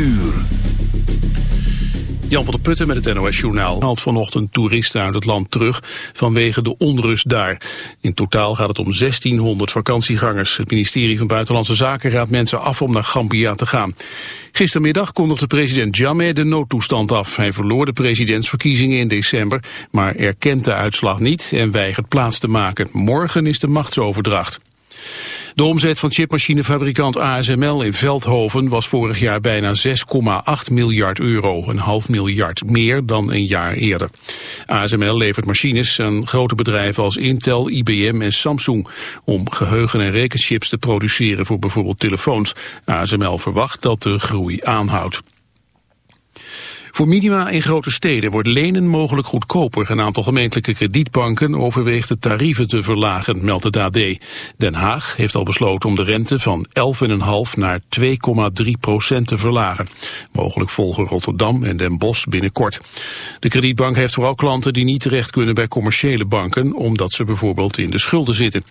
uur. Jan van der Putten met het NOS-journaal haalt vanochtend toeristen uit het land terug vanwege de onrust daar. In totaal gaat het om 1600 vakantiegangers. Het ministerie van Buitenlandse Zaken raadt mensen af om naar Gambia te gaan. Gistermiddag kondigde president Jammeh de noodtoestand af. Hij verloor de presidentsverkiezingen in december, maar erkent de uitslag niet en weigert plaats te maken. Morgen is de machtsoverdracht. De omzet van chipmachinefabrikant ASML in Veldhoven was vorig jaar bijna 6,8 miljard euro, een half miljard meer dan een jaar eerder. ASML levert machines aan grote bedrijven als Intel, IBM en Samsung om geheugen- en rekenchips te produceren voor bijvoorbeeld telefoons. ASML verwacht dat de groei aanhoudt. Voor minima in grote steden wordt lenen mogelijk goedkoper. Een aantal gemeentelijke kredietbanken overweegt de tarieven te verlagen, meldt het AD. Den Haag heeft al besloten om de rente van 11,5 naar 2,3 procent te verlagen. Mogelijk volgen Rotterdam en Den Bosch binnenkort. De kredietbank heeft vooral klanten die niet terecht kunnen bij commerciële banken, omdat ze bijvoorbeeld in de schulden zitten.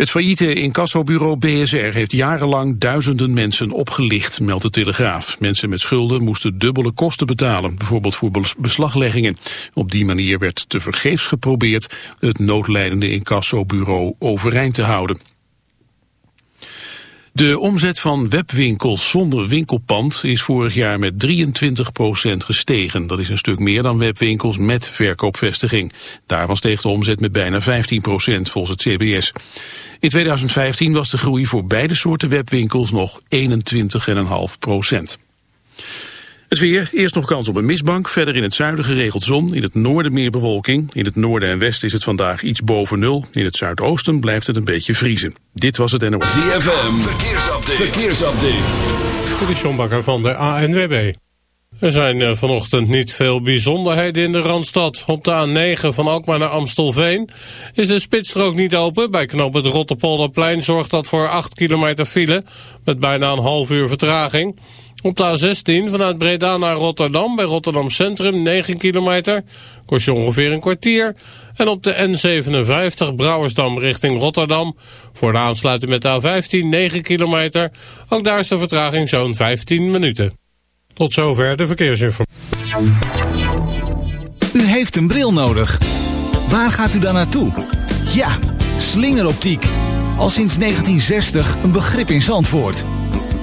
Het failliete incassobureau BSR heeft jarenlang duizenden mensen opgelicht, meldt de Telegraaf. Mensen met schulden moesten dubbele kosten betalen, bijvoorbeeld voor beslagleggingen. Op die manier werd tevergeefs geprobeerd het noodlijdende incassobureau overeind te houden. De omzet van webwinkels zonder winkelpand is vorig jaar met 23% gestegen. Dat is een stuk meer dan webwinkels met verkoopvestiging. Daarvan steeg de omzet met bijna 15% volgens het CBS. In 2015 was de groei voor beide soorten webwinkels nog 21,5 het weer, eerst nog kans op een mistbank. Verder in het zuiden geregeld zon. In het noorden meer bewolking. In het noorden en westen is het vandaag iets boven nul. In het zuidoosten blijft het een beetje vriezen. Dit was het NOS. ZFM, verkeersupdate. verkeersupdate. Dit is John Bakker van de ANWB. Er zijn eh, vanochtend niet veel bijzonderheden in de Randstad. Op de A9 van Alkmaar naar Amstelveen is de spitsstrook niet open. Bij knop het Rotterpolderplein zorgt dat voor 8 kilometer file... met bijna een half uur vertraging. Op de A16 vanuit Breda naar Rotterdam bij Rotterdam Centrum 9 kilometer. Kost je ongeveer een kwartier. En op de N57 Brouwersdam richting Rotterdam. Voor de aansluiting met de A15 9 kilometer. Ook daar is de vertraging zo'n 15 minuten. Tot zover de verkeersinformatie. U heeft een bril nodig. Waar gaat u dan naartoe? Ja, slingeroptiek. Al sinds 1960 een begrip in Zandvoort.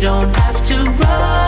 don't have to run.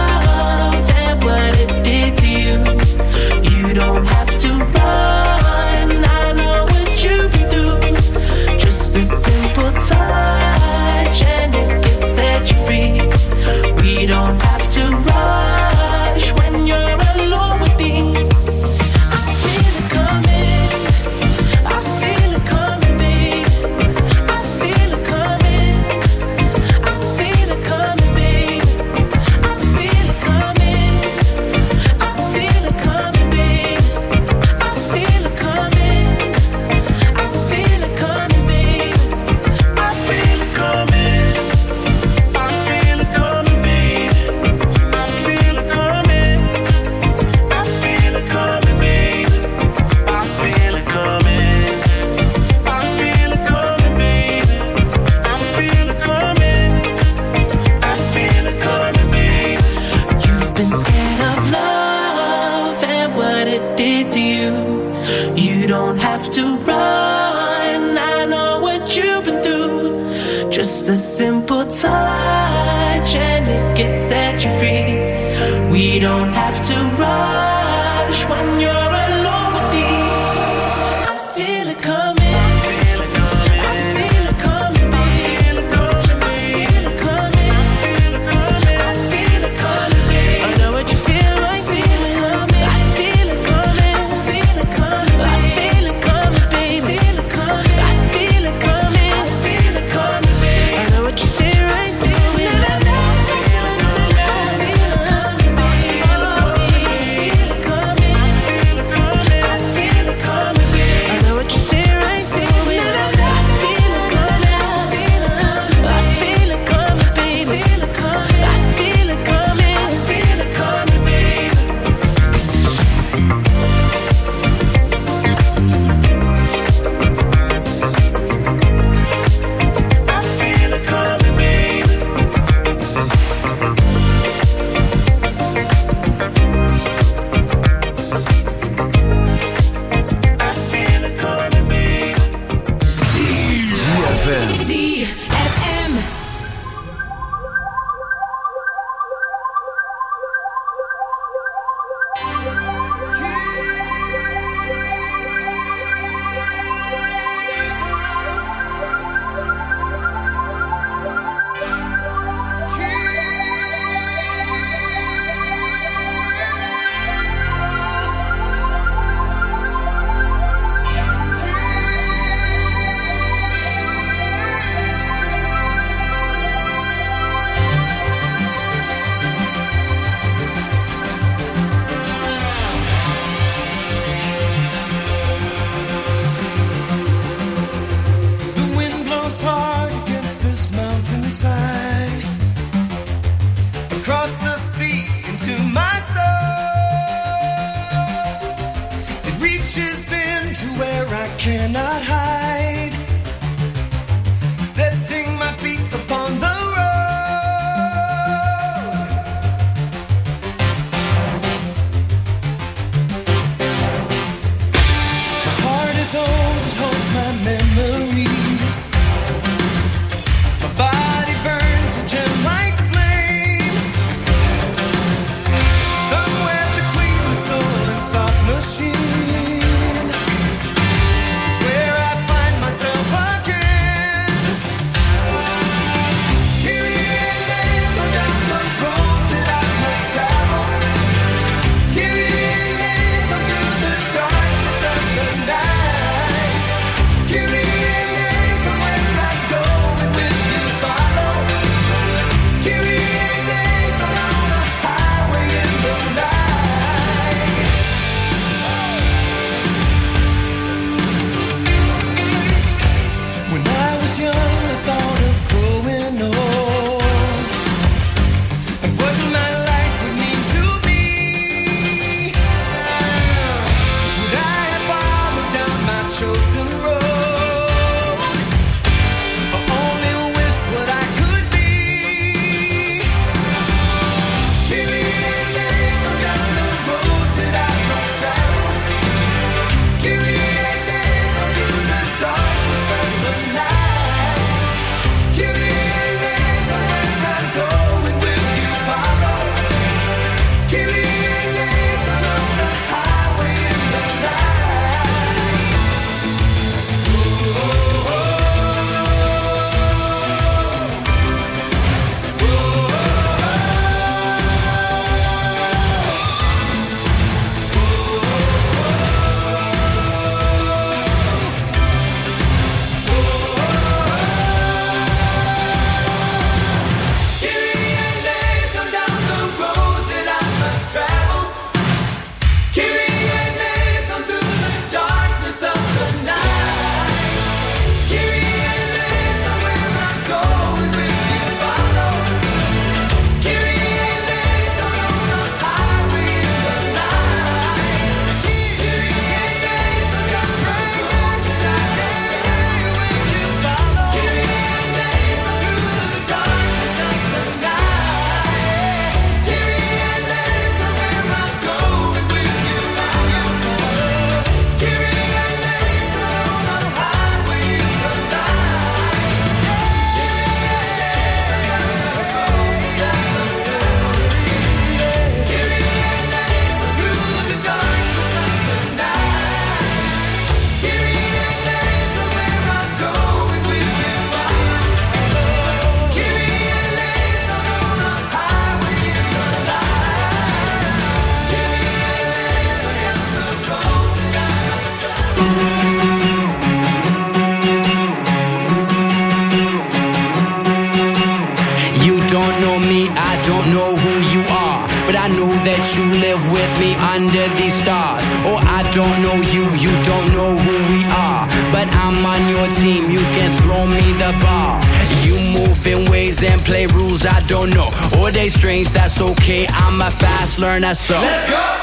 burn that. Let's go!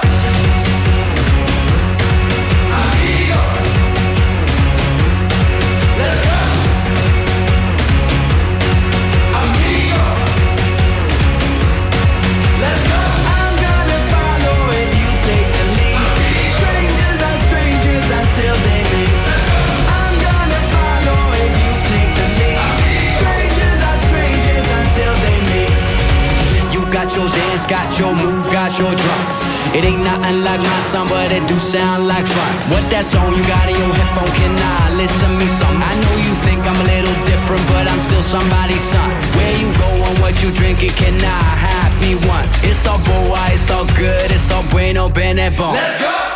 that song you got in your headphone Can I listen to me some? I know you think I'm a little different But I'm still somebody's son Where you going, what you drinking Can I have me one? It's all boy, it's all good It's all bueno, bene, bon Let's go!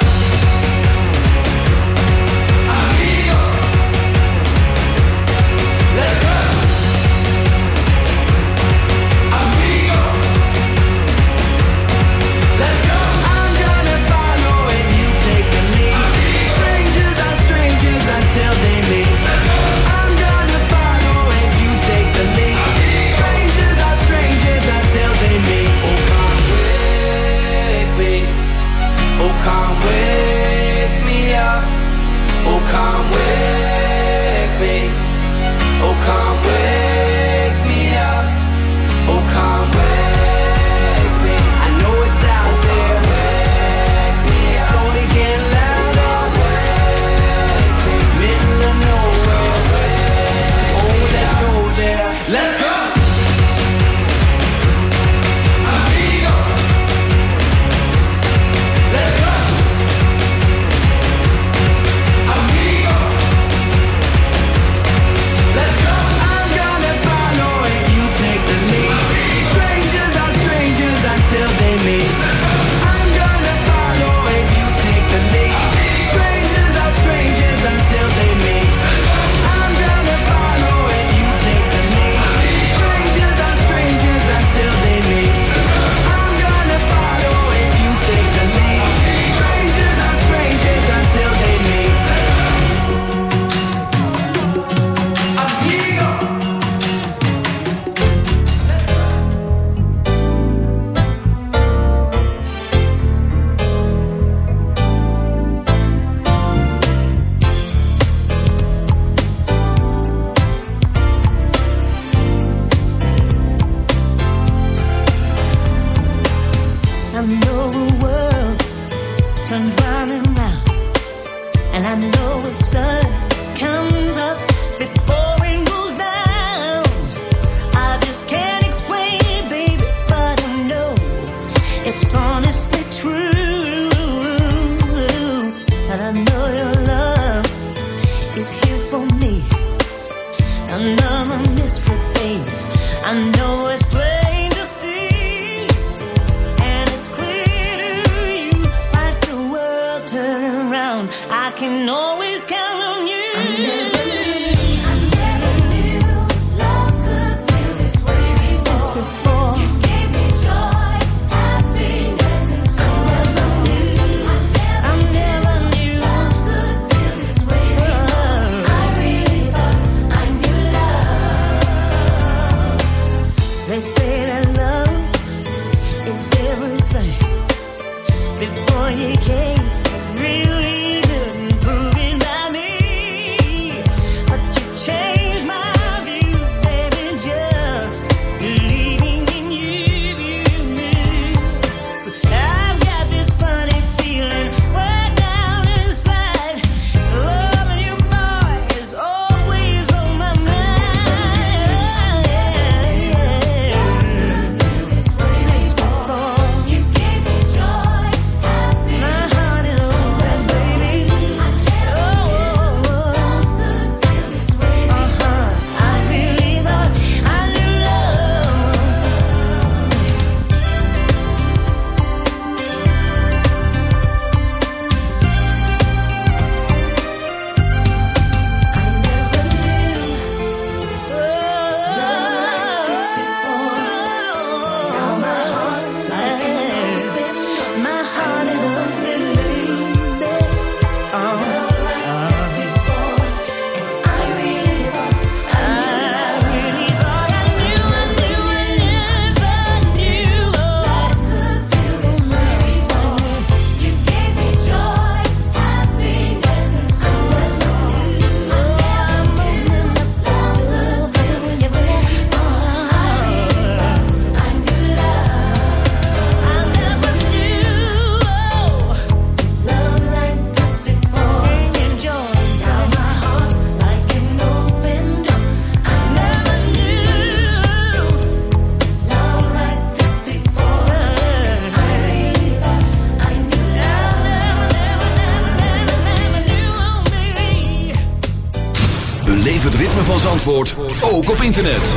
ook op internet.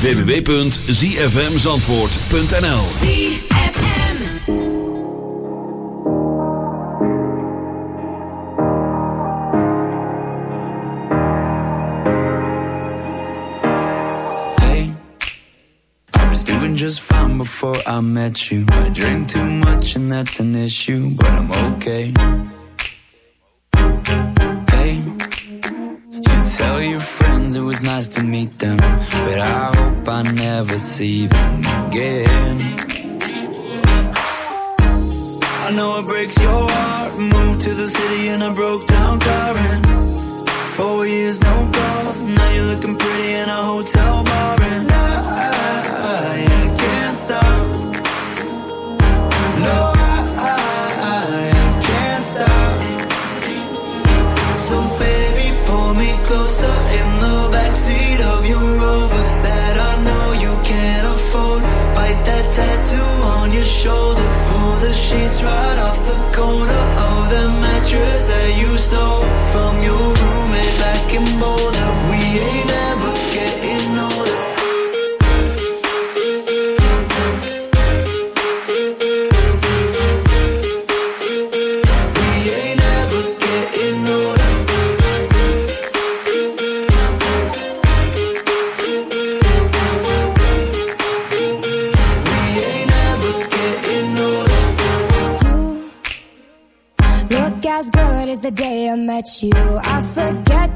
www.zfmzandvoort.nl ZFM Hey, I was doing just fine before I met you. I drink too much and that's an issue, but I'm okay.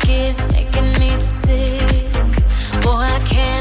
kiss making me sick. Boy, I can't.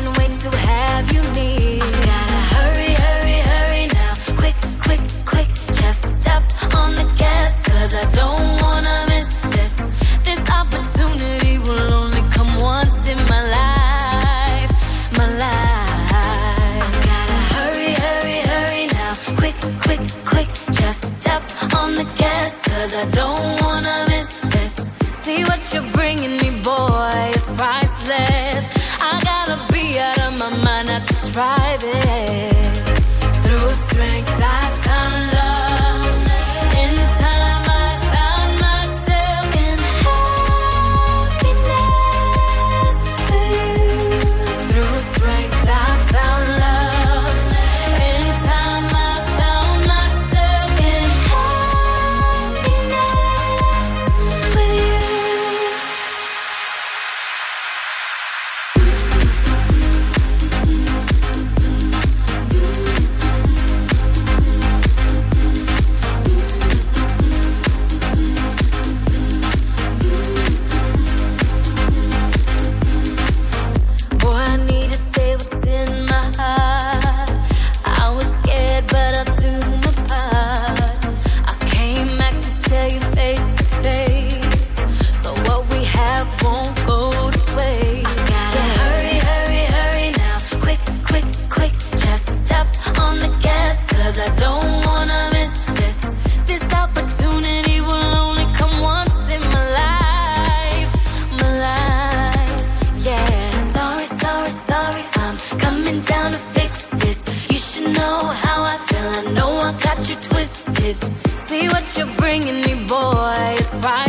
I know I got you twisted. See what you're bringing me, boy. It's right.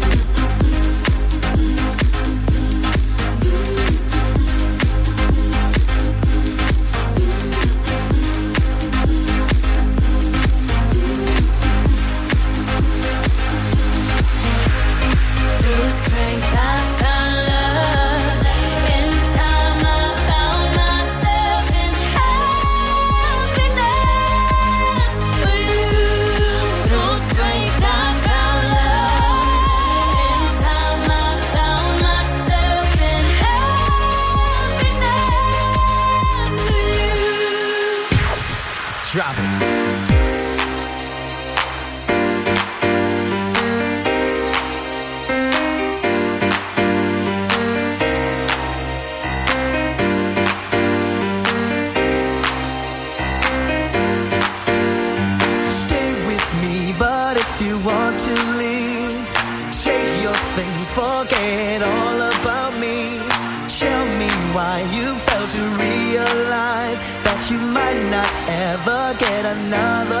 another